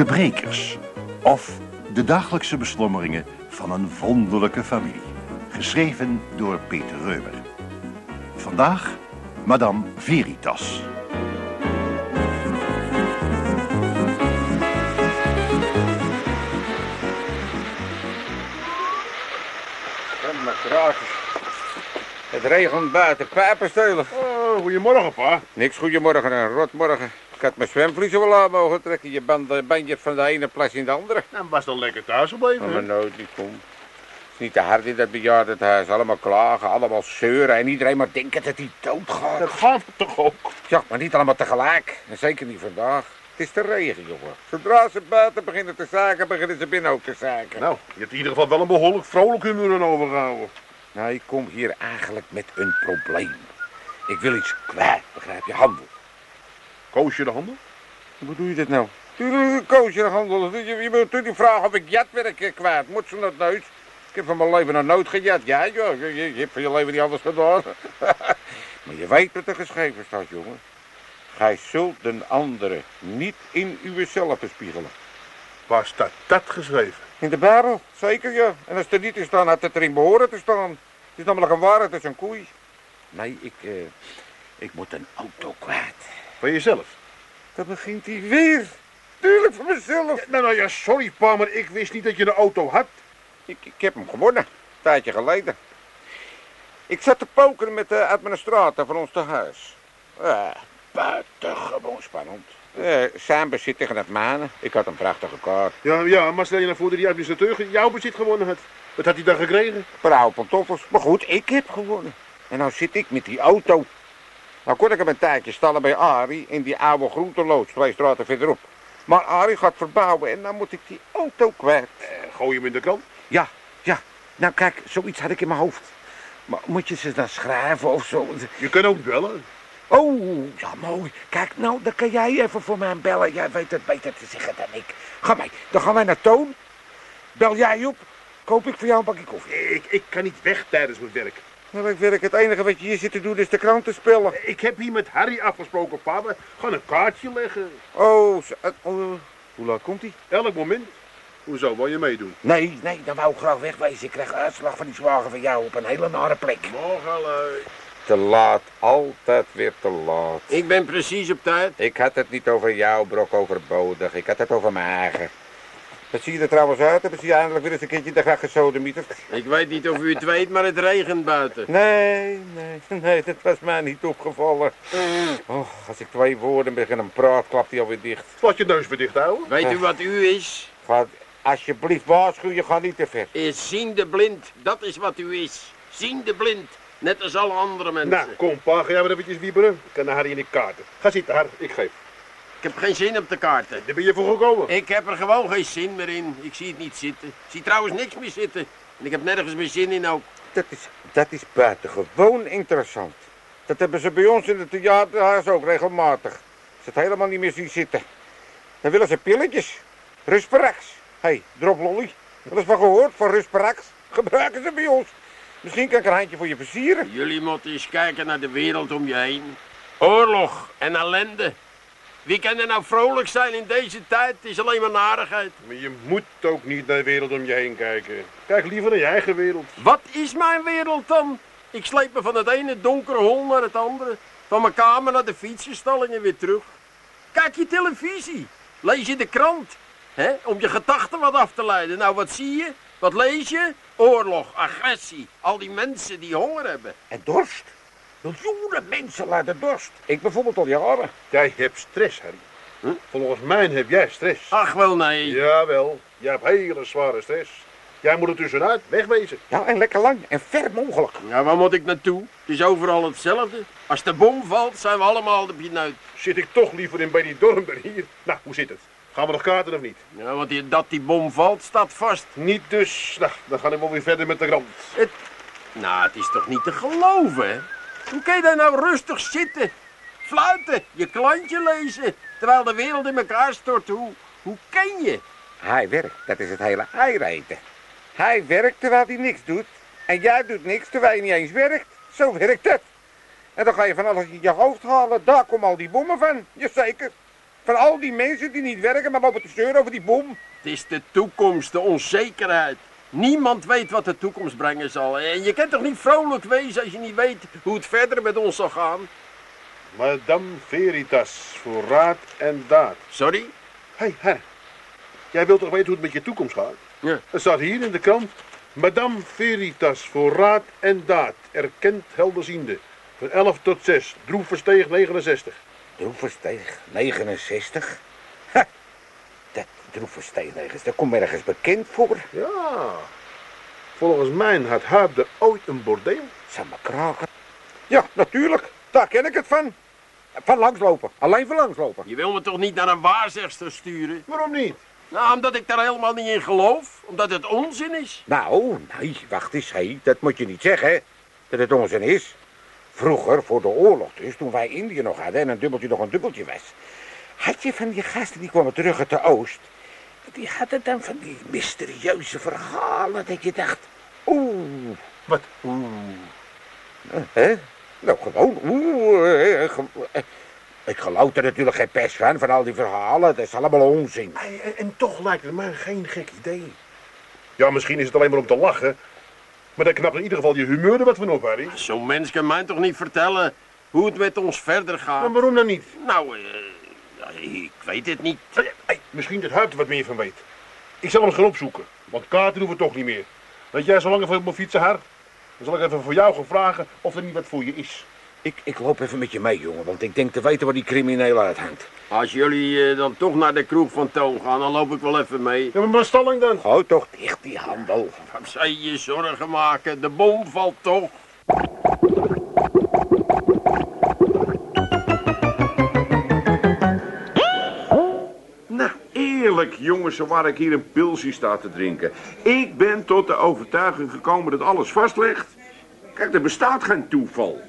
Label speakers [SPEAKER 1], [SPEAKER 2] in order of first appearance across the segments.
[SPEAKER 1] De Brekers. Of de dagelijkse beslommeringen van een wonderlijke familie. Geschreven door Peter Reumer. Vandaag Madame Veritas.
[SPEAKER 2] Het regent buiten pijpensteulen.
[SPEAKER 3] Oh, goedemorgen, pa.
[SPEAKER 2] Niks goedemorgen, een rotmorgen. Ik had mijn zwemvliezen wel aan mogen trekken. Je bent, ben je van de ene plas in de andere.
[SPEAKER 3] Nou, was dan lekker thuis gebleven,
[SPEAKER 2] Maar
[SPEAKER 3] hè?
[SPEAKER 2] nooit niet kom. Het is niet te hard in dat bejaardenhuis. Allemaal klagen, allemaal zeuren. En iedereen maar denken dat hij doodgaat.
[SPEAKER 3] Dat gaat toch ook?
[SPEAKER 2] Ja, maar niet allemaal tegelijk. En zeker niet vandaag. Het is te regen, jongen. Zodra ze buiten beginnen te zaken, beginnen ze binnen ook te zaken.
[SPEAKER 3] Nou, je hebt in ieder geval wel een behoorlijk vrolijk humeur aan overgehouden.
[SPEAKER 2] Nou, ik kom hier eigenlijk met een probleem. Ik wil iets kwijt, begrijp je? Handel.
[SPEAKER 3] Koos je de handen?
[SPEAKER 2] Hoe doe je dit nou? Koos je handel. Je, moet natuurlijk vragen of ik jatwerk eh, kwijt moet. Ze dat nooit. Ik heb van mijn leven nog nooit gejat. Ja, joh, je, je, je hebt van je leven niet anders gedaan. maar je weet wat er geschreven staat, jongen. Gij zult den andere niet in uzelf bespiegelen.
[SPEAKER 3] Waar staat dat geschreven?
[SPEAKER 2] In de Bijbel, zeker ja. En als het er niet is staan, had het erin behoren te staan. Het is namelijk een waarheid, het is een koei. Nee, ik, eh, ik moet een auto kwijt.
[SPEAKER 3] Van jezelf?
[SPEAKER 2] Dan begint hij weer. Tuurlijk voor mezelf.
[SPEAKER 3] Ja, nou, nou ja, sorry, pa, maar ik wist niet dat je een auto had.
[SPEAKER 2] Ik, ik heb hem gewonnen, een tijdje geleden. Ik zat te pokeren met de administrator van ons tehuis. Ja, buitengewoon spannend. Eh, zijn bezit tegen het mijne. Ik had een prachtige kaart.
[SPEAKER 3] Ja, ja, maar stel je nou voor dat die administrateur jouw bezit gewonnen had. Wat had hij dan gekregen?
[SPEAKER 2] Een paar oude pantoffels. Maar goed, ik heb gewonnen. En nou zit ik met die auto. Nou kon ik hem een tijdje stallen bij Arie in die oude groenteloods, twee straten verderop. Maar Arie gaat verbouwen en dan moet ik die auto kwijt.
[SPEAKER 3] Eh, gooi hem in de krant.
[SPEAKER 2] Ja, ja. Nou kijk, zoiets had ik in mijn hoofd. Maar moet je ze dan schrijven of zo?
[SPEAKER 3] Je kunt ook bellen.
[SPEAKER 2] Oh, ja mooi. Kijk, nou, dan kan jij even voor mij bellen. Jij weet het beter te zeggen dan ik. Ga mee, dan gaan wij naar Toon. Bel jij op, koop ik voor jou een bakje koffie.
[SPEAKER 3] Ik, ik kan niet weg tijdens mijn werk.
[SPEAKER 2] Nou, ik werk. Het enige wat je hier zit te doen is de krant te spellen.
[SPEAKER 3] Ik heb hier met Harry afgesproken. We gaan een kaartje leggen.
[SPEAKER 2] Oh, eh, oh, hoe laat komt hij?
[SPEAKER 3] Elk moment. Hoezo, wil je meedoen?
[SPEAKER 2] Nee, nee, dan wou ik graag wegwezen. Ik krijg uitslag van die zwager van jou op een hele nare plek.
[SPEAKER 3] Morgen, lui.
[SPEAKER 2] Te laat, altijd weer te laat.
[SPEAKER 4] Ik ben precies op tijd.
[SPEAKER 2] Ik had het niet over jou, Brok, overbodig. Ik had het over mijn eigen. Wat zie je er trouwens uit? Hebben ze je eindelijk weer eens een keertje de graag gesodemieterd?
[SPEAKER 4] Ik weet niet of u het weet, maar het regent buiten.
[SPEAKER 2] Nee, nee, nee, dat was mij niet opgevallen. Oh, als ik twee woorden begin een praat, klapt hij alweer dicht.
[SPEAKER 3] Laat je neus weer dicht houden.
[SPEAKER 4] Weet u wat u is?
[SPEAKER 2] Ga alsjeblieft waarschuwen, je gaat niet te ver.
[SPEAKER 4] Is ziende blind. Dat is wat u is. Ziende blind. Net als alle andere mensen.
[SPEAKER 3] Nou, kom pa, ga jij maar eventjes wieberen. Ik kan naar Harry in de kaarten. Ga zitten, Harry. Ik geef.
[SPEAKER 4] Ik heb geen zin op de kaarten.
[SPEAKER 3] Daar ben je voor gekomen.
[SPEAKER 4] Ik heb er gewoon geen zin meer in. Ik zie het niet zitten. Ik zie trouwens niks meer zitten. En ik heb nergens meer zin in ook.
[SPEAKER 2] Dat is, dat is buitengewoon interessant. Dat hebben ze bij ons in het theaterhuis ook regelmatig. Ze het helemaal niet meer zien zitten. Dan willen ze pilletjes. Rusperax. Hé, hey, drop lolly. Wel eens van gehoord van Rusperax? Gebruiken ze bij ons. Misschien kan ik een handje voor je versieren.
[SPEAKER 4] Jullie moeten eens kijken naar de wereld om je heen. Oorlog en ellende. Wie kan er nou vrolijk zijn in deze tijd? Het is alleen maar narigheid.
[SPEAKER 3] Maar je moet ook niet naar de wereld om je heen kijken. Kijk liever naar je eigen wereld.
[SPEAKER 4] Wat is mijn wereld dan? Ik sleep me van het ene donkere hol naar het andere. Van mijn kamer naar de fietsenstalling en weer terug. Kijk je televisie. Lees je de krant. Hè? Om je gedachten wat af te leiden. Nou, wat zie je? Wat lees je? Oorlog, agressie. Al die mensen die honger hebben.
[SPEAKER 2] En dorst. Miljoenen mensen lijden dorst. Ik bijvoorbeeld al jaren.
[SPEAKER 3] Jij hebt stress, Harry.
[SPEAKER 4] Hm?
[SPEAKER 3] Volgens mij heb jij stress.
[SPEAKER 4] Ach, wel nee.
[SPEAKER 3] Jawel, jij hebt hele zware stress. Jij moet er tussenuit, wegwezen.
[SPEAKER 2] Ja, en lekker lang en ver mogelijk.
[SPEAKER 4] Ja, waar moet ik naartoe? Het is overal hetzelfde. Als de bom valt, zijn we allemaal de pineut.
[SPEAKER 3] Zit ik toch liever in bij die dorp dan hier. Nou, hoe zit het? Gaan we nog kaarten of niet?
[SPEAKER 4] Ja, want die, dat die bom valt, staat vast.
[SPEAKER 3] Niet dus. Nou, dan ga ik wel weer verder met de krant.
[SPEAKER 4] Het... Nou, het is toch niet te geloven, hè? Hoe kan je daar nou rustig zitten? Fluiten, je klantje lezen, terwijl de wereld in elkaar stort. Hoe, hoe ken je?
[SPEAKER 2] Hij werkt, dat is het hele eirijten. Hij werkt terwijl hij niks doet. En jij doet niks terwijl je niet eens werkt. Zo werkt het. En dan ga je van alles in je hoofd halen. Daar komen al die bommen van. Jazeker. Van al die mensen die niet werken, maar lopen te zeuren over die bom.
[SPEAKER 4] Het is de toekomst, de onzekerheid. Niemand weet wat de toekomst brengen zal. En je kunt toch niet vrolijk wezen als je niet weet hoe het verder met ons zal gaan?
[SPEAKER 3] Madame Veritas, voor raad en daad.
[SPEAKER 4] Sorry?
[SPEAKER 3] Hé, hey, her. Jij wilt toch weten hoe het met je toekomst gaat?
[SPEAKER 4] Ja.
[SPEAKER 3] Er staat hier in de krant. Madame Veritas, voor raad en daad. Erkend helderziende. Van 11 tot 6. Droefversteeg 69.
[SPEAKER 2] Droeversteeg 69? Ha, dat Droeversteeg 69, dat komt ergens bekend voor.
[SPEAKER 3] Ja. Volgens mij had Huip er ooit een bordeel.
[SPEAKER 2] Zal me kraken. Ja, natuurlijk. Daar ken ik het van. Van langslopen. Alleen van langslopen.
[SPEAKER 4] Je wil me toch niet naar een waarzegster sturen?
[SPEAKER 3] Waarom niet?
[SPEAKER 4] Nou, omdat ik daar helemaal niet in geloof. Omdat het onzin is.
[SPEAKER 2] Nou, nee, wacht eens. Hé. Dat moet je niet zeggen, hè. Dat het onzin is. Vroeger, voor de oorlog dus, toen wij Indië nog hadden en een dubbeltje nog een dubbeltje was. Had je van die gasten die kwamen terug uit de Oost. Die hadden dan van die mysterieuze verhalen dat je dacht. Oeh.
[SPEAKER 3] Wat?
[SPEAKER 2] Oeh. Hè? Nou, gewoon. Oeh. eh, ge- eh, Ik geloof er natuurlijk geen pers van, van al die verhalen. Dat is allemaal onzin.
[SPEAKER 3] En, en toch lijkt het mij geen gek idee. Ja, misschien is het alleen maar om te lachen. Maar dan knapt in ieder geval je humeur er wat van op, Harry.
[SPEAKER 4] Zo'n mens kan mij toch niet vertellen hoe het met ons verder gaat?
[SPEAKER 3] Maar waarom dan niet?
[SPEAKER 4] Nou, eh, ik weet het niet.
[SPEAKER 3] Misschien dat Huip er wat meer van weet. Ik zal hem gaan opzoeken, want kaarten doen we toch niet meer. Weet jij zo lang even op mijn fietsen, Har? Dan zal ik even voor jou gaan vragen of er niet wat voor je is.
[SPEAKER 2] Ik, ik loop even met je mee, jongen, want ik denk te weten waar die crimineel uithangt.
[SPEAKER 4] Als jullie eh, dan toch naar de kroeg van Toon gaan, dan loop ik wel even mee.
[SPEAKER 3] Ja, maar mijn stalling dan?
[SPEAKER 2] Hou toch dicht die handel.
[SPEAKER 4] Wat zou je je zorgen maken? De bom valt toch?
[SPEAKER 5] Eerlijk jongens, waar ik hier een pilsje sta te drinken. Ik ben tot de overtuiging gekomen dat alles vastlegt. Kijk, er bestaat geen toeval.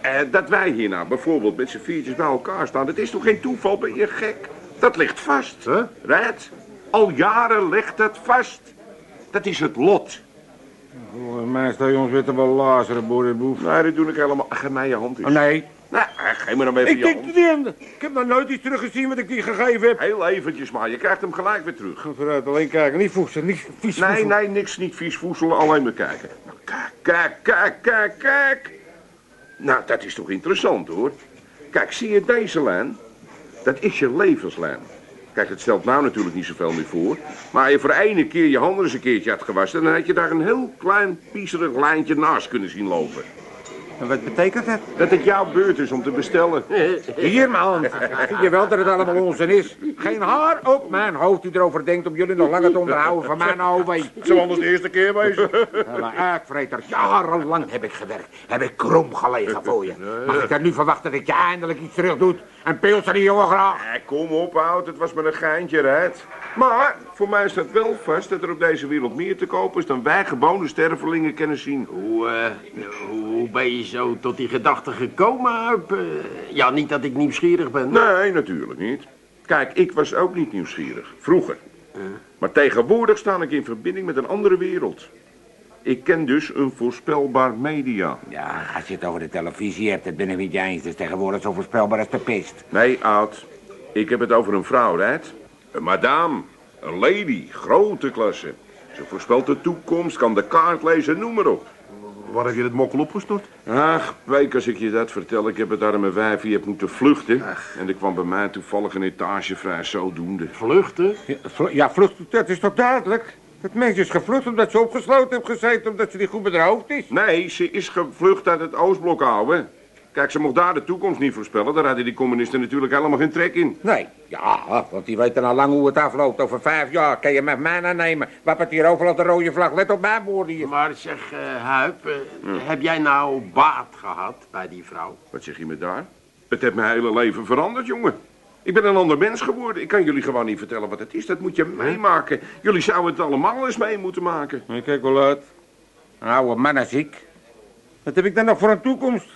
[SPEAKER 5] Eh, dat wij hier nou bijvoorbeeld met z'n viertjes bij elkaar staan, dat is toch geen toeval, ben je gek? Dat ligt vast.
[SPEAKER 3] Huh?
[SPEAKER 5] Red, al jaren ligt dat vast. Dat is het lot.
[SPEAKER 2] Volgens mij sta je ons weer te wel lazeren, boerenboef.
[SPEAKER 5] Nee, dat doe ik helemaal. Geef mij je hand eens.
[SPEAKER 2] Oh, nee.
[SPEAKER 5] Nee, eh, geef me dan even
[SPEAKER 2] Ik
[SPEAKER 5] je
[SPEAKER 2] denk
[SPEAKER 5] hand.
[SPEAKER 2] niet. Ik heb nog nooit iets teruggezien wat ik die gegeven heb.
[SPEAKER 5] Heel eventjes maar, je krijgt hem gelijk weer terug.
[SPEAKER 2] Vooruit, alleen kijken. Niet niet vies
[SPEAKER 5] Nee,
[SPEAKER 2] voedsel.
[SPEAKER 5] nee, niks, niet vies voedsel, alleen maar kijken. Nou, kijk, kijk, kijk, kijk, kijk. Nou, dat is toch interessant, hoor. Kijk, zie je deze lijn? Dat is je levenslijn. Kijk, het stelt nou natuurlijk niet zoveel meer voor. Maar als je voor ene keer je handen eens een keertje had gewassen... dan had je daar een heel klein, piezerig lijntje naast kunnen zien lopen.
[SPEAKER 2] En wat betekent dat?
[SPEAKER 5] Dat het jouw beurt is om te bestellen.
[SPEAKER 2] Hier, man. Zie je wel dat het allemaal onzin is? Geen haar op mijn hoofd die erover denkt om jullie nog langer te onderhouden van mijn OV.
[SPEAKER 3] Het zou anders de eerste keer wezen.
[SPEAKER 2] Uitvreter, jarenlang heb ik gewerkt. Heb ik krom gelegen voor je. Mag ik dan nu verwachten dat je eindelijk iets terug doet? Een pils aan die jongen graag.
[SPEAKER 5] Eh, kom op, oud. Het was maar een geintje, Red. Maar voor mij staat wel vast dat er op deze wereld meer te kopen is... dan wij gewone stervelingen kunnen zien.
[SPEAKER 4] Hoe, eh, hoe ben je zo tot die gedachte gekomen, Huip? Eh, ja, niet dat ik nieuwsgierig ben.
[SPEAKER 5] Nee, natuurlijk niet. Kijk, ik was ook niet nieuwsgierig. Vroeger. Maar tegenwoordig sta ik in verbinding met een andere wereld. Ik ken dus een voorspelbaar media.
[SPEAKER 2] Ja, als je het over de televisie hebt, dat ben ik met je eens. Dat is tegenwoordig zo voorspelbaar als de pest.
[SPEAKER 5] Nee, oud. Ik heb het over een vrouw, Red. Een madame. Een lady. Grote klasse. Ze voorspelt de toekomst, kan de kaart lezen, noem maar op.
[SPEAKER 3] Waar heb je het mokkel opgestort?
[SPEAKER 5] Ach, Peek, als ik je dat vertel, ik heb het arme wijfje heb moeten vluchten. En er kwam bij mij toevallig een etagevrij zodoende.
[SPEAKER 4] Vluchten?
[SPEAKER 2] Ja, vlu- ja, vlucht, dat is toch duidelijk? Dat meisje is gevlucht omdat ze opgesloten heeft gezeten, omdat ze niet goed hoofd is.
[SPEAKER 5] Nee, ze is gevlucht uit het Oostblok, ouwe. Kijk, ze mocht daar de toekomst niet voorspellen. Daar hadden die communisten natuurlijk helemaal geen trek in.
[SPEAKER 2] Nee, ja, want die weten al lang hoe het afloopt. Over vijf jaar kan je met mij aannemen. Wappert hier overal de rode vlag. Let op mijn woorden hier.
[SPEAKER 4] Maar zeg, eh Huip, eh, heb jij nou baat gehad bij die vrouw?
[SPEAKER 5] Wat zeg je me daar? Het heeft mijn hele leven veranderd, jongen. Ik ben een ander mens geworden. Ik kan jullie gewoon niet vertellen wat het is. Dat moet je meemaken. Jullie zouden het allemaal eens mee moeten maken.
[SPEAKER 2] Ik kijk wel uit. Een oude man als ik. Wat heb ik dan nog voor een toekomst?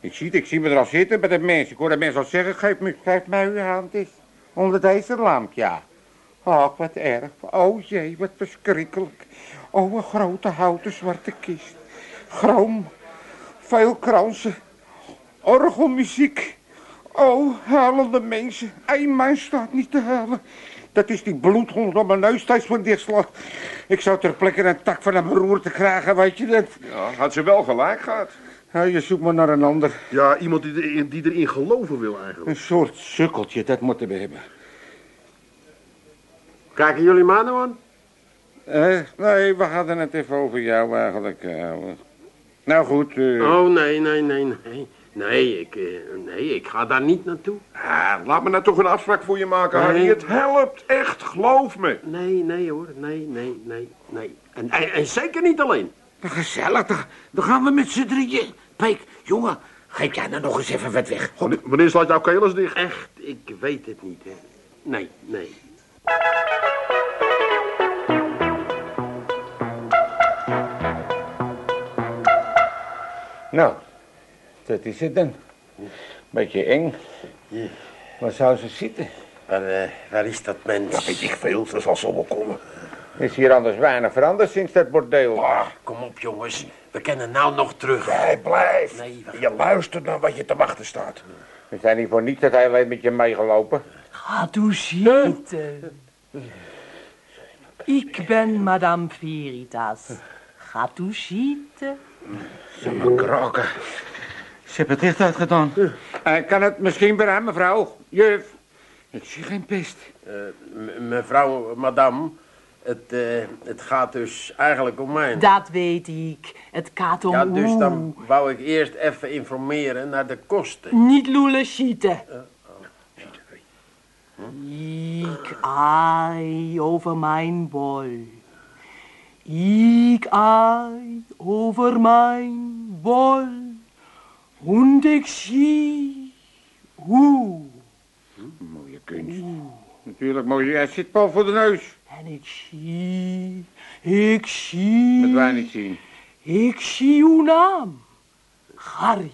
[SPEAKER 2] Ik zie het, ik zie me er al zitten bij dat mens. Ik hoor dat mensen al zeggen, geef, me, geef mij uw hand eens. Onder deze lamp, ja. Ach, wat erg. Oh jee, wat verschrikkelijk. Oh, een grote houten zwarte kist. Chroom. Veel kransen. Orgelmuziek. Oh, huilende mensen. Eén man staat niet te huilen. Dat is die bloedhond op mijn neus steeds van dichtslag. Ik zou ter plekke een tak van een beroerte krijgen, weet je dat?
[SPEAKER 5] Ja, had ze wel gelijk gehad.
[SPEAKER 2] Ja, je zoekt maar naar een ander.
[SPEAKER 3] Ja, iemand die, erin- die erin geloven wil eigenlijk.
[SPEAKER 2] Een soort sukkeltje, dat moeten we hebben.
[SPEAKER 4] Kijken jullie maar nou aan?
[SPEAKER 2] Eh, nee, we hadden het even over jou eigenlijk. eh. nou goed, eh,
[SPEAKER 4] Oh, nee, nee, nee, nee. Nee ik, eh, nee, ik ga daar niet naartoe.
[SPEAKER 5] Ah, laat me nou toch een afspraak voor je maken, Harry. Het helpt, echt, geloof me.
[SPEAKER 4] Nee, nee hoor. Nee, nee, nee, nee. En, en, en zeker niet alleen.
[SPEAKER 6] Gezellig, dan, dan gaan we met z'n drieën. Peek, jongen, geef jij nou nog eens even wat weg.
[SPEAKER 3] Wanneer, wanneer slaat jouw keel eens dicht?
[SPEAKER 4] Echt, ik weet het niet, hè. Nee, nee.
[SPEAKER 2] nou, dat is het dan. Beetje eng. Waar zou ze zitten?
[SPEAKER 4] Waar, eh, waar is dat mens?
[SPEAKER 3] Weet ik veel, ze zal zo wel komen.
[SPEAKER 2] Is hier anders weinig veranderd sinds dat bordeel?
[SPEAKER 4] Ah, kom op, jongens. We kennen nou nog terug.
[SPEAKER 3] Hij blijft.
[SPEAKER 4] Nee,
[SPEAKER 3] Je luistert naar wat je te wachten staat.
[SPEAKER 2] We zijn niet voor niets dat hij alleen met je meegelopen.
[SPEAKER 7] Gaat u zitten. Ik ben Madame Veritas. Gaat u zitten.
[SPEAKER 2] Kraken. Ze hebben het licht uitgedaan.
[SPEAKER 6] Eh,
[SPEAKER 2] kan het misschien bij hem, mevrouw? Juf. Ik zie geen pest.
[SPEAKER 4] Eh, mevrouw, madame, het, eh, het gaat dus eigenlijk om mij.
[SPEAKER 7] Dat weet ik. Het gaat om
[SPEAKER 4] Ja, dus dan wou ik eerst even informeren naar de kosten.
[SPEAKER 7] Niet lullen schieten. Ik ei over mijn bol. Ik ei over mijn bol. Und ik zie hoe.
[SPEAKER 2] Mooie kunst. Natuurlijk mooi. Hij zit Paul voor de neus.
[SPEAKER 7] En ik zie, ik zie.
[SPEAKER 2] Dat wij niet zien.
[SPEAKER 7] Ik zie uw naam. Harry.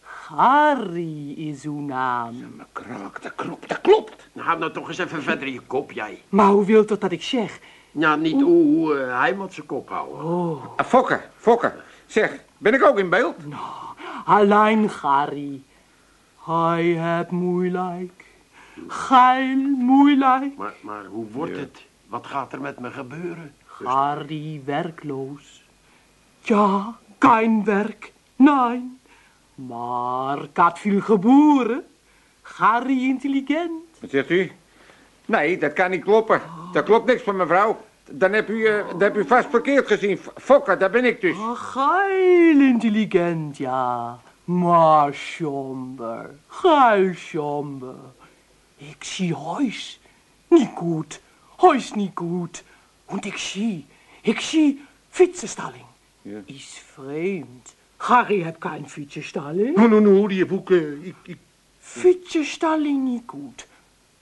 [SPEAKER 7] Harry is uw naam.
[SPEAKER 2] Kraak, dat klopt, dat klopt.
[SPEAKER 4] Nou, Hou nou toch eens even verder in je kop, jij.
[SPEAKER 7] Maar hoe wilt u dat ik zeg?
[SPEAKER 4] Ja, niet hoe eh, hij moet zijn kop houden.
[SPEAKER 2] Ah, Fokker, Fokker. Zeg, ben ik ook in beeld?
[SPEAKER 7] Alleen Harry. Hij heeft moeilijk. Geil moeilijk.
[SPEAKER 4] Maar, maar hoe wordt het? Wat gaat er met me gebeuren?
[SPEAKER 7] Harry werkloos. Ja, geen werk. Nee. Maar ik had veel geboren. Harry intelligent.
[SPEAKER 2] Wat zegt u? Nee, dat kan niet kloppen. Dat klopt niks van mevrouw. Dan heb u, eh, dan heb u vast verkeerd gezien. Fokker, daar ben ik dus.
[SPEAKER 7] Ah, geil intelligent, ja. Maar somber, geil somber. Ik zie huis. Niet goed. Huis niet goed. Und ik zie, ik zie fietsenstalling.
[SPEAKER 2] Ja.
[SPEAKER 7] Is vreemd. Harry heeft geen fietsenstalling.
[SPEAKER 3] Nou, nou, nou, die boeken. Ik, ik,
[SPEAKER 7] Fietsenstalling niet goed.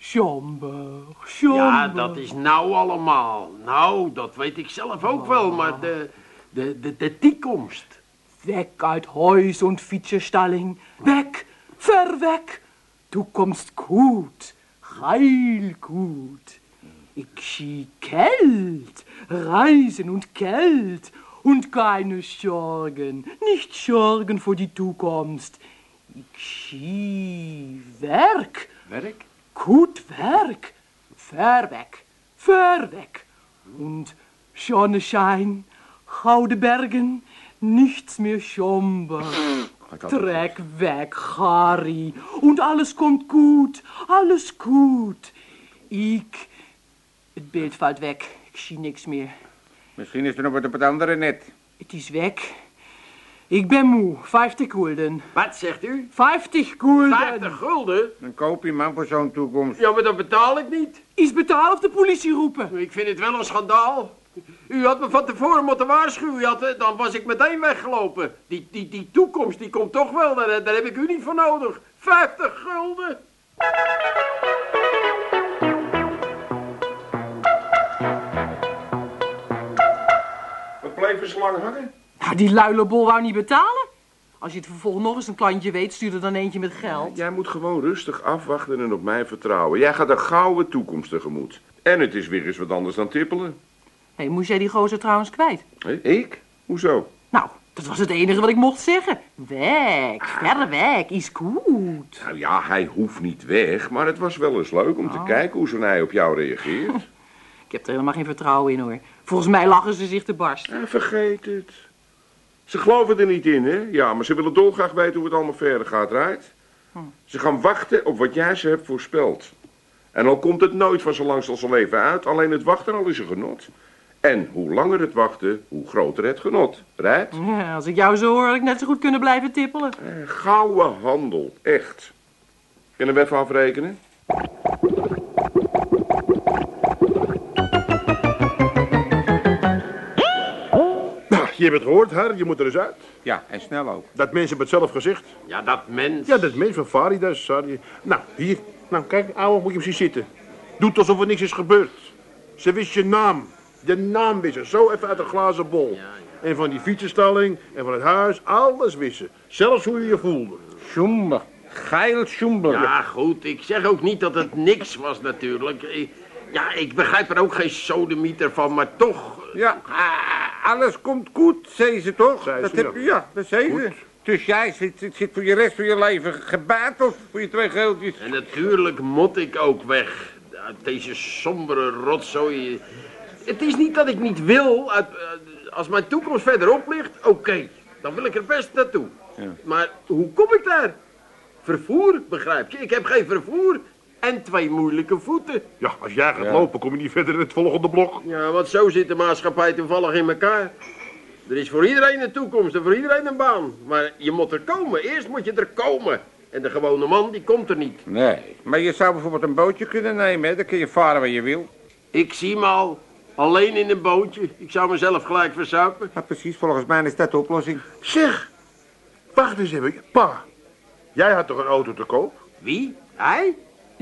[SPEAKER 7] Somber, somber.
[SPEAKER 4] Ja, dat is nou allemaal. Nou, dat weet ik zelf ook wel, maar de, de, de, de toekomst.
[SPEAKER 7] Weg uit huis und fietsenstalling. Weg, ver weg. Kommst gut, heil gut. Ich zie Geld, Reisen und Geld und keine Sorgen, nicht Sorgen für die Zukunft. Ich zie Werk,
[SPEAKER 4] Werk?
[SPEAKER 7] Gut Werk, ver weg, ver weg. Und Sonnenschein, gouden Bergen, nichts mehr somber. Trek weg, Harry, und alles kommt gut, alles gut. Ik, het beeld valt weg, ik zie niks meer.
[SPEAKER 2] Misschien is er nog wat op het andere net.
[SPEAKER 7] Het is weg. Ik ben moe, 50 gulden.
[SPEAKER 4] Wat zegt u?
[SPEAKER 7] 50 gulden.
[SPEAKER 4] 50 gulden?
[SPEAKER 2] Dan koop je man voor zo'n toekomst.
[SPEAKER 4] Ja, maar dat betaal ik niet.
[SPEAKER 7] Is betaald of de politie roepen?
[SPEAKER 4] Ik vind het wel een schandaal. U had me van tevoren moeten waarschuwen, had, eh, dan was ik meteen weggelopen. Die, die, die toekomst, die komt toch wel, daar, daar heb ik u niet voor nodig. 50 gulden.
[SPEAKER 5] Wat bleef zo lang hangen?
[SPEAKER 7] Nou, die luilebol wou niet betalen. Als je het vervolgens nog eens een klantje weet, stuur er dan eentje met geld.
[SPEAKER 5] Jij moet gewoon rustig afwachten en op mij vertrouwen. Jij gaat een gouden toekomst tegemoet. En het is weer eens wat anders dan tippelen.
[SPEAKER 7] Hé, moest jij die gozer trouwens kwijt?
[SPEAKER 5] Ik? Hoezo?
[SPEAKER 7] Nou, Dat was het enige wat ik mocht zeggen. Weg, verder weg, is goed.
[SPEAKER 5] Nou ja, hij hoeft niet weg, maar het was wel eens leuk om te kijken hoe zo'n hij op jou reageert.
[SPEAKER 7] Ik heb er helemaal geen vertrouwen in hoor. Volgens mij lachen ze zich te barst.
[SPEAKER 5] En vergeet het. Ze geloven er niet in, hè? Ja, maar ze willen dolgraag weten hoe het allemaal verder gaat, right? Ze gaan wachten op wat jij ze hebt voorspeld. En al komt het nooit van zo lang als ze leven uit, alleen het wachten al is een genot. En hoe langer het wachten, hoe groter het genot, right?
[SPEAKER 7] Ja, als ik jou zo hoor, had ik net zo goed kunnen blijven tippelen.
[SPEAKER 5] Eh, Gouden handel, echt. Kunnen we even afrekenen?
[SPEAKER 3] Je hebt het gehoord, Har. Je moet er eens uit.
[SPEAKER 2] Ja, en snel ook.
[SPEAKER 3] Dat mens heeft het zelf gezegd.
[SPEAKER 4] Ja, dat mens.
[SPEAKER 3] Ja, dat mens van Faridas. Sarri. Nou, hier. Nou, kijk, ouwe, moet je hem zien zitten. Doet alsof er niks is gebeurd. Ze wist je naam. De naam wist ze. Zo even uit een glazen bol. En van die fietsenstalling en van het huis. Alles wist ze. Zelfs hoe je je voelde.
[SPEAKER 2] Schumber. Geil Schumber.
[SPEAKER 4] Ja, goed. Ik zeg ook niet dat het niks was natuurlijk. Ja, ik begrijp er ook geen sodemieter van, maar toch...
[SPEAKER 2] Ja, ah, alles komt goed, zei ze toch?
[SPEAKER 3] Zei
[SPEAKER 2] dat heb,
[SPEAKER 3] ja.
[SPEAKER 2] ja, dat zei ze. Dus jij zit, zit, zit voor je rest van je leven gebateld voor je twee geeltjes.
[SPEAKER 4] En natuurlijk moet ik ook weg. Uit deze sombere rotzooi. Het is niet dat ik niet wil. Uit, eh, als mijn toekomst verderop ligt, oké. dan wil ik er best naartoe. Maar hoe kom ik daar? Vervoer, begrijp je? Ik heb geen vervoer. En twee moeilijke voeten.
[SPEAKER 3] Ja, als jij gaat lopen, kom je niet verder in het volgende blok.
[SPEAKER 4] Ja, want zo zit de maatschappij toevallig in elkaar. Er is voor iedereen een toekomst en voor iedereen een baan. Maar je moet er komen. Eerst moet je er komen. En de gewone man, die komt er niet.
[SPEAKER 2] Nee, maar je zou bijvoorbeeld een bootje kunnen nemen, hè? Dan kun je varen waar je wil.
[SPEAKER 4] Ik zie me al. Alleen in een bootje. Ik zou mezelf gelijk verzuipen.
[SPEAKER 2] Ja, precies, volgens mij is dat de oplossing.
[SPEAKER 3] Zeg, wacht eens even. Pa, jij had toch een auto te koop?
[SPEAKER 4] Wie? Hij?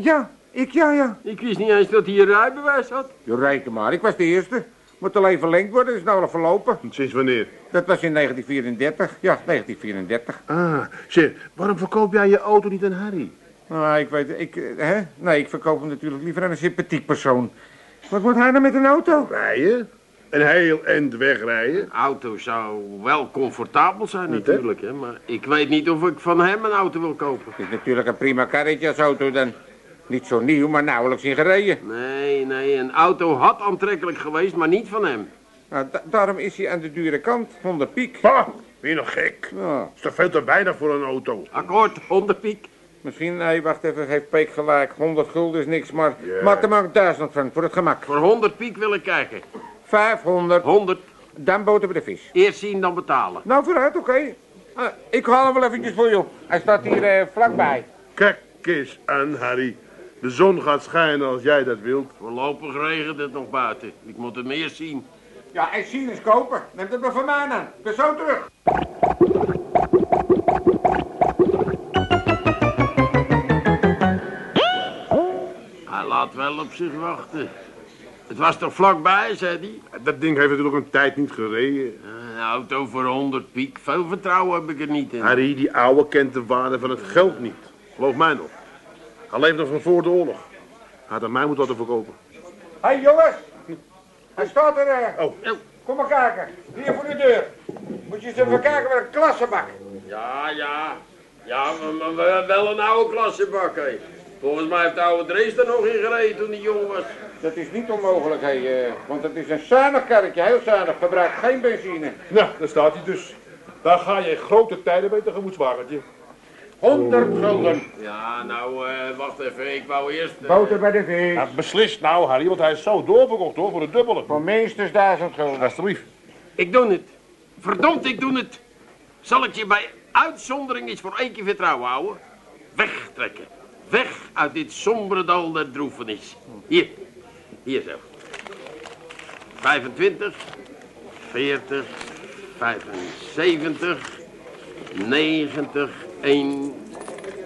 [SPEAKER 2] Ja, ik ja, ja.
[SPEAKER 4] Ik wist niet eens dat hij een rijbewijs had.
[SPEAKER 2] Je reken maar, ik was de eerste. Moet alleen verlengd worden, is nou al verlopen.
[SPEAKER 3] Sinds wanneer?
[SPEAKER 2] Dat was in 1934. Ja, 1934.
[SPEAKER 3] Ah, zeg, waarom verkoop jij je auto niet aan Harry?
[SPEAKER 2] Nou, ik weet, ik, hè? Nee, ik verkoop hem natuurlijk liever aan een sympathiek persoon. Wat moet hij nou met een auto?
[SPEAKER 3] Rijden? Een heel eind wegrijden?
[SPEAKER 4] Een auto zou wel comfortabel zijn
[SPEAKER 3] Niet, hè?
[SPEAKER 4] natuurlijk, hè? maar ik weet niet of ik van hem een auto wil kopen.
[SPEAKER 2] Het is natuurlijk een prima karretje als auto dan. Niet zo nieuw, maar nauwelijks in gereden.
[SPEAKER 4] Nee, nee, een auto had aantrekkelijk geweest, maar niet van hem.
[SPEAKER 2] Nou, da- daarom is hij aan de dure kant, 100 piek.
[SPEAKER 3] Pa, ben je nog gek?
[SPEAKER 2] Ja,
[SPEAKER 3] is toch veel te weinig voor een auto?
[SPEAKER 4] Akkoord, hondenpiek.
[SPEAKER 2] misschien, nee, wacht even, heeft Peek gelijk. 100 gulden is niks, maar
[SPEAKER 3] Ja.
[SPEAKER 2] maak er maar 1000 van, voor het gemak.
[SPEAKER 4] Voor 100 piek wil ik kijken.
[SPEAKER 2] 500,
[SPEAKER 4] 100,
[SPEAKER 2] dan boten we de vis.
[SPEAKER 4] eerst zien dan betalen.
[SPEAKER 2] Nou, vooruit, oké. Ah, ik haal hem wel eventjes voor je op. Hij staat hier eh, vlakbij.
[SPEAKER 3] Kijk eens aan, Harry. De zon gaat schijnen als jij dat wilt.
[SPEAKER 4] Voorlopig regent het nog buiten. Ik moet het meer zien.
[SPEAKER 2] Ja, en zien is kopen. Neem het maar van mij aan. Ik ben zo terug.
[SPEAKER 4] Hij laat wel op zich wachten. Het was toch vlakbij, zei hij.
[SPEAKER 3] Dat ding heeft natuurlijk een tijd niet gereden.
[SPEAKER 4] Een auto voor 100 piek. Veel vertrouwen heb ik er niet in.
[SPEAKER 3] Harry, die ouwe kent de waarde van het geld niet. Geloof mij nog. Hij leeft nog van voor de oorlog. Hij had aan mij moeten laten verkopen.
[SPEAKER 2] Hé hey, jongens, hij staat er. eh.
[SPEAKER 3] Oh.
[SPEAKER 2] Kom maar kijken. Hier voor de deur. Moet je eens even kijken met een klassenbak.
[SPEAKER 4] Ja, ja. Ja, maar, hebben wel een oude klassebak, hè. Volgens mij heeft de oude Drees er nog in gereden toen hij jong was.
[SPEAKER 2] Dat is niet onmogelijk, hè, eh, want het is een zuinig karretje, heel zuinig, verbruikt geen benzine.
[SPEAKER 3] Nou, daar staat hij dus. Daar ga je grote tijden mee tegemoetswagentje.
[SPEAKER 2] 100 gulden.
[SPEAKER 4] Ja, nou, eh, wacht even. Ik wou eerst... eh,
[SPEAKER 2] Boter bij de vis.
[SPEAKER 3] Ja, beslist nou, Harry, want hij is zo doorverkocht hoor, voor de dubbele.
[SPEAKER 2] Voor minstens 1000 gulden.
[SPEAKER 3] Alsjeblieft.
[SPEAKER 4] Ik doe het. Verdomd, ik doe het. Zal ik je bij uitzondering eens voor één keer vertrouwen houden? Wegtrekken. Weg uit dit sombere dal der droefenis. Hier. Hier zo. 25, 40, 75, 90, 1,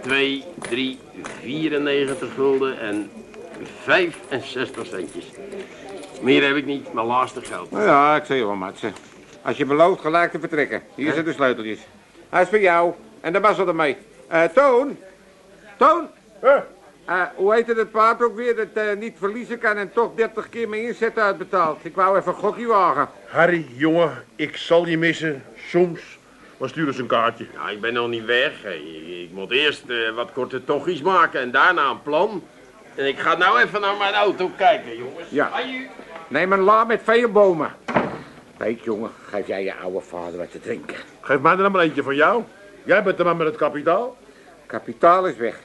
[SPEAKER 4] 2, 3, 94 gulden en 65 centjes. Meer heb ik niet, mijn laatste geld.
[SPEAKER 2] Nou ja, ik zeg je wel, Matze. Als je belooft gelijk te vertrekken. Hier zijn de sleuteltjes. Hij is voor jou. En de mazzel ermee. Eh, Toon? Toon?
[SPEAKER 3] Hé,
[SPEAKER 2] Eh, hoe heette het paard ook weer dat eh, niet verliezen kan en toch 30 keer mijn inzet uitbetaalt? Ik wou even een gokje wagen.
[SPEAKER 3] Harry, jongen, ik zal je missen. Soms. Maar stuur eens een kaartje.
[SPEAKER 4] Ja, ik ben nog niet weg. Ik, ik moet eerst eh, wat korte tochtjes maken en daarna een plan. En ik ga nou even naar mijn auto kijken, jongens.
[SPEAKER 2] Ja.
[SPEAKER 4] Aju.
[SPEAKER 2] Neem een la met vele bomen. Kijk, jongen, geef jij je oude vader wat te drinken.
[SPEAKER 3] Geef mij er dan maar eentje van jou. Jij bent de man met het kapitaal.
[SPEAKER 2] Kapitaal is weg.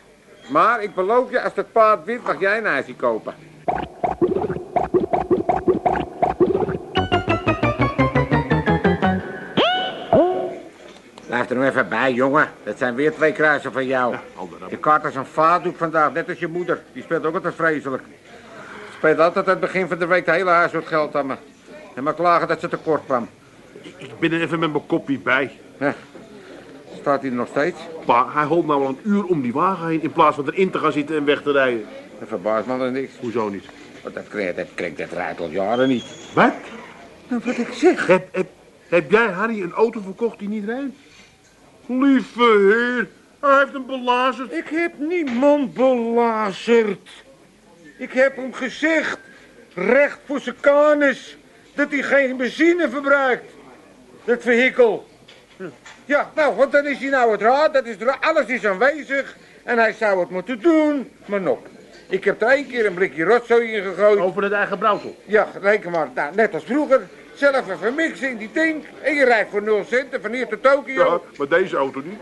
[SPEAKER 2] Maar ik beloof je, als het paard wint, mag jij een ijsje kopen. Er nog even bij, jongen. Dat zijn weer twee kruisen van jou. Je kaart is een vaatdoek vandaag, net als je moeder. Die speelt ook altijd vreselijk. Speelt altijd aan het begin van de week de hele huishoud geld aan me. En maar klagen dat ze tekort kwam.
[SPEAKER 3] Ik ben er even met mijn kopie bij.
[SPEAKER 2] Ja. Staat hij er nog steeds?
[SPEAKER 3] Pa, hij holdt nou al een uur om die wagen heen in plaats van erin te gaan zitten en weg te rijden.
[SPEAKER 2] Dat verbaast me dan niks.
[SPEAKER 3] Hoezo niet?
[SPEAKER 2] Want dat krijgt dat, krijgt dat rijdt al jaren niet.
[SPEAKER 3] Wat?
[SPEAKER 2] Nou, wat ik zeg.
[SPEAKER 3] Heb, heb, heb jij Harry een auto verkocht die niet rijdt? Lieve heer, hij heeft hem belazerd.
[SPEAKER 2] Ik heb niemand belazerd. Ik heb hem gezegd, recht voor zijn kanus, dat hij geen benzine verbruikt. Dat vehikel. Ja, nou, want dan is hij nou het raad, dat is alles is aanwezig en hij zou het moeten doen, maar nog. Ik heb er één keer een blikje rotzooi in gegooid.
[SPEAKER 3] Over het eigen brouwsel.
[SPEAKER 2] Ja, reken maar, nou, net als vroeger. Zelf even mixen in die tank en je rijdt voor 0 cent en van hier tot Tokio.
[SPEAKER 3] Ja, maar deze auto niet.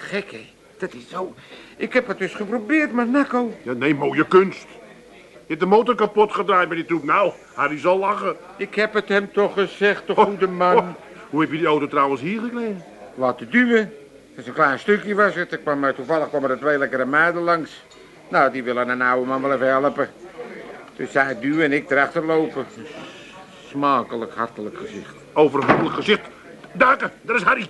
[SPEAKER 2] Gek, hè? Dat is zo. Ik heb het dus geprobeerd, maar Nakko...
[SPEAKER 3] Ja, nee, mooie kunst. Je hebt de motor kapot gedraaid bij die troep. Nou, Harry zal lachen.
[SPEAKER 2] Ik heb het hem toch gezegd, de
[SPEAKER 3] Oh,
[SPEAKER 2] goede man.
[SPEAKER 3] oh, hoe heb je die auto trouwens hier gekregen?
[SPEAKER 2] Laten duwen. Dat is een klein stukje was het. Ik kwam, toevallig kwamen er twee lekkere meiden langs. Nou, die willen een oude man wel even helpen. Dus zij duwen en ik erachter lopen. Smakelijk, hartelijk gezicht.
[SPEAKER 3] Overvoelig gezicht. Duiken, daar is Harry.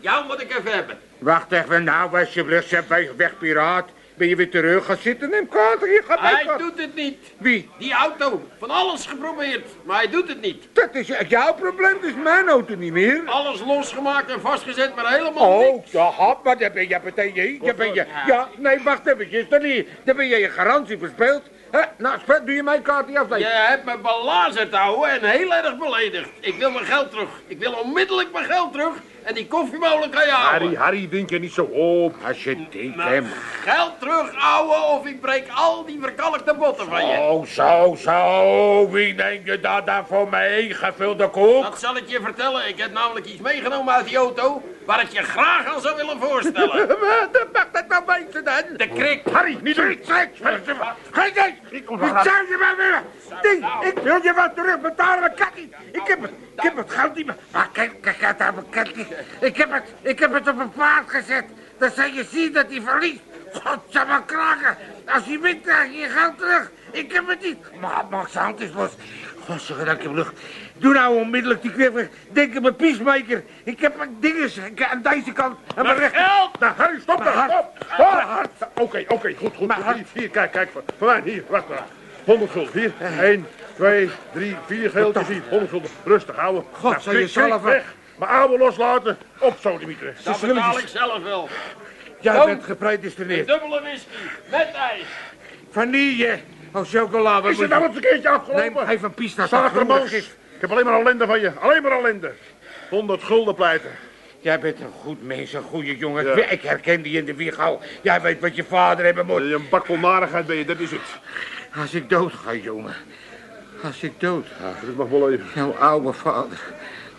[SPEAKER 4] Jou moet ik even hebben.
[SPEAKER 2] Wacht even, nou alsjeblieft, zeg weg, weg piraat. Ben je weer terug gaan zitten? Neem hier gaat
[SPEAKER 4] Hij
[SPEAKER 2] weg.
[SPEAKER 4] doet het niet.
[SPEAKER 2] Wie?
[SPEAKER 4] Die auto. Van alles geprobeerd. Maar hij doet het niet.
[SPEAKER 2] Dat is jouw probleem, dat is mijn auto niet meer.
[SPEAKER 4] Alles losgemaakt en vastgezet, maar helemaal
[SPEAKER 2] Oh,
[SPEAKER 4] niks.
[SPEAKER 2] ja, hap, maar daar ben je meteen je. je, ben je ja, nee, wacht even, dan, hier- dan ben je je garantie verspeeld. Hè? Nou, speel, doe je mijn kaart niet af? Nee.
[SPEAKER 4] Je hebt me belazerd, ouwe, en heel erg beledigd. Ik wil mijn geld terug. Ik wil onmiddellijk mijn geld terug. En die koffiemolen kan je houden.
[SPEAKER 3] Harry, Harry, wink je niet zo op.
[SPEAKER 2] Als je denkt,
[SPEAKER 4] Nou,
[SPEAKER 2] hem.
[SPEAKER 4] Geld terug, ouwe, of ik breek al die verkalkte botten van je.
[SPEAKER 2] Oh, zo, zo. Wie neemt je dat dan voor mee? Gevulde koek?
[SPEAKER 4] Dat zal ik je vertellen. Ik heb namelijk iets meegenomen uit die auto... waar ik je graag aan zou willen voorstellen.
[SPEAKER 2] Wat mag dat nou weten dan?
[SPEAKER 4] De krik.
[SPEAKER 2] Harry, niet doen. Geen idee. Ik zou je maar willen. Nee, ik wil je wat terugbetalen, maar kan niet. Ik heb het, ik heb het geld niet meer. Maar kijk, kijk, kijk, niet. Ik heb het, ik heb het op een paard gezet. Dan zal je zien dat hij verliest. God, zou maar kraken. Als hij wint, krijg je je geld terug. Ik heb het niet. Maar Max hand is los. God, ik heb lucht. Doe nou onmiddellijk die weg. Denk aan mijn peacemaker. Ik heb mijn dinges aan deze kant. En mijn rechter.
[SPEAKER 3] Geld! Nou, Harry, stop daar, stop. Stop. Oké, oké, goed, goed.
[SPEAKER 2] Hard.
[SPEAKER 3] Hier, kijk, kijk. Van, mij, hier, wacht maar. 100 gulden, hier. 1, 2, 3, 4 geeltjes, hier. 100 gulden. Rustig houden.
[SPEAKER 2] God, zou je
[SPEAKER 3] kwik, kwik,
[SPEAKER 2] zelf-
[SPEAKER 3] weg. Mijn oude loslaten. Op zo, Dimitri.
[SPEAKER 4] Dat betaal ik zelf wel.
[SPEAKER 2] Jij
[SPEAKER 4] Oh.
[SPEAKER 2] bent gepredestineerd.
[SPEAKER 4] Dubbele whisky. Met ijs.
[SPEAKER 2] Vanille. Oh, chocola.
[SPEAKER 3] Is
[SPEAKER 2] moet
[SPEAKER 3] er nou een verkeertje afgelopen?
[SPEAKER 2] Neem even pista.
[SPEAKER 3] Zatermans. Ik heb alleen maar ellende van je. Alleen maar ellende. 100 gulden pleiten.
[SPEAKER 2] Jij bent een goed mens, een goede jongen.
[SPEAKER 3] Ja.
[SPEAKER 2] Ik herkende je in de wieg al. Jij weet wat je vader hebben moet.
[SPEAKER 3] Een bak vol narigheid ben je, dat is het.
[SPEAKER 2] Als ik dood ga, jongen. Als ik dood ga.
[SPEAKER 3] Dat mag wel even.
[SPEAKER 2] Jouw oude vader.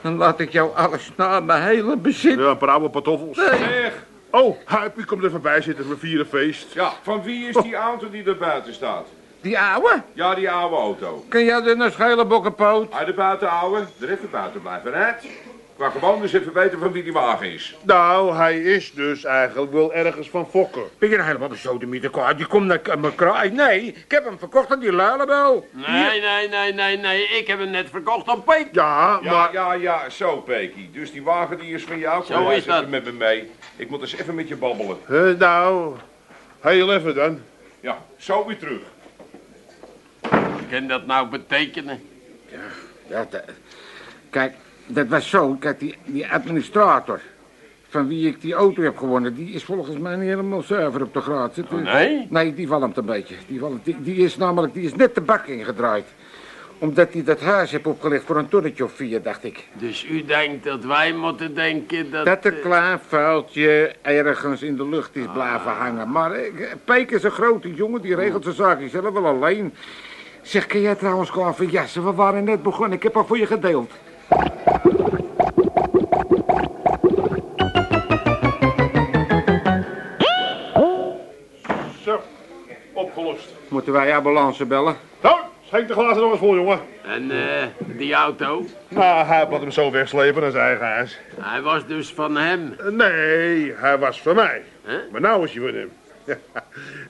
[SPEAKER 2] Dan laat ik jou alles na, mijn hele bezit.
[SPEAKER 3] Ja, een paar oude patoffels.
[SPEAKER 5] Zeg,
[SPEAKER 3] Oh, Huip, u komt even bij zitten. We vieren feest.
[SPEAKER 5] ja, van wie is die auto die er buiten staat?
[SPEAKER 2] Die ouwe?
[SPEAKER 5] Ja, die oude auto.
[SPEAKER 2] Kun jij er een schele bokkenpoot?
[SPEAKER 5] Uit de buiten ouwe, er even buiten blijven, hè? Ik wou gewoon eens even weten van wie die wagen is.
[SPEAKER 3] Nou, hij is dus eigenlijk wel ergens van fokken.
[SPEAKER 2] Ben je nou helemaal besodemieter kwaad? Die komt naar mijn kraai. Nee, ik heb hem verkocht aan die luilebel.
[SPEAKER 4] Nee, nee, nee, nee, nee. Ik heb hem net verkocht aan Peek.
[SPEAKER 3] Ja,
[SPEAKER 5] Ja,
[SPEAKER 3] maar...
[SPEAKER 5] ja, ja, zo, Peky. Dus die wagen die is van jou.
[SPEAKER 4] Zo is dat.
[SPEAKER 5] met me mee. Ik moet eens even met je babbelen.
[SPEAKER 3] Eh, nou, heel even dan.
[SPEAKER 5] Ja, zo weer terug.
[SPEAKER 4] Wat kan dat nou betekenen?
[SPEAKER 2] Ja, dat- kijk, dat was zo. Kijk, die, die administrator. van wie ik die auto heb gewonnen, die is volgens mij niet helemaal zuiver op de graad. Zit-
[SPEAKER 4] Oh, nee?
[SPEAKER 2] Nee, die valt een beetje. Die, valt, die, die is namelijk, die is net de bak ingedraaid. Omdat hij dat huis heeft opgelegd voor een tonnetje of vier, dacht ik.
[SPEAKER 4] Dus u denkt dat wij moeten denken dat...
[SPEAKER 2] Dat een
[SPEAKER 4] eh,
[SPEAKER 2] klein vuiltje ergens in de lucht is blijven hangen. Maar eh, Peek is een grote jongen, die regelt zijn zaken zelf wel alleen. Zeg, kun jij trouwens klaar voor jassen? We waren net begonnen, ik heb al voor je gedeeld. Moeten wij ambulance bellen?
[SPEAKER 3] Nou, schenk de glazen nog eens vol, jongen.
[SPEAKER 4] En eh, die auto,
[SPEAKER 3] Nou, hij had hem zo wegslepen naar zijn eigen huis.
[SPEAKER 4] hij was dus van hem.
[SPEAKER 3] Eh, Nee, hij was van mij.
[SPEAKER 4] Hè?
[SPEAKER 3] Maar nou is hij van hem.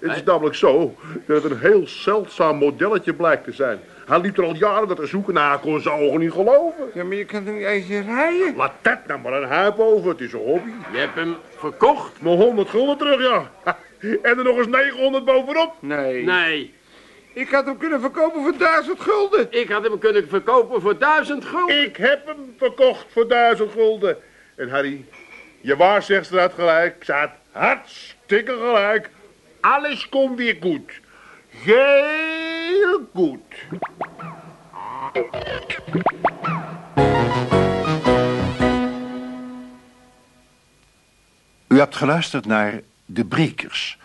[SPEAKER 3] het is namelijk zo dat het een heel zeldzaam modelletje blijkt te zijn. Hij liep er al jaren naar te zoeken naar, hij kon zijn ogen niet geloven.
[SPEAKER 2] Ja, maar je kan er niet eens in rijden.
[SPEAKER 3] Laat dat nou maar een huip over, het is een hobby.
[SPEAKER 4] Je hebt hem verkocht?
[SPEAKER 3] Mijn 100 gulden terug, ja. En er nog eens 900 bovenop.
[SPEAKER 2] Nee.
[SPEAKER 4] Nee,
[SPEAKER 2] Ik had hem kunnen verkopen voor duizend gulden.
[SPEAKER 4] ik had hem kunnen verkopen voor duizend gulden.
[SPEAKER 3] Ik heb hem verkocht voor 1000 gulden. En Harry, je waarzegster had gelijk. Ze had hartstikke gelijk. Alles komt weer goed. Heel goed.
[SPEAKER 1] U hebt geluisterd naar De Brekers,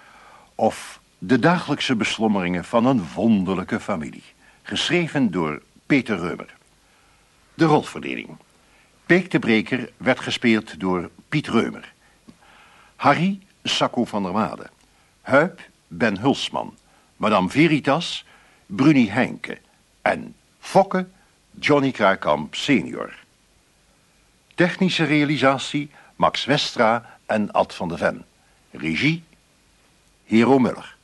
[SPEAKER 1] of De dagelijkse beslommeringen van een wonderlijke familie. Geschreven door Peter Reumer. De rolverdeling. Peek de Breker werd gespeeld door Piet Reumer. Harry, Sacco van der Made. Huip, Ben Hulsman. Madame Veritas, Bruni Heinke. En Fokke, Johnny Kraaikamp senior. Technische realisatie Max Westra en Ad van de Ven. Régie, Hero Müller.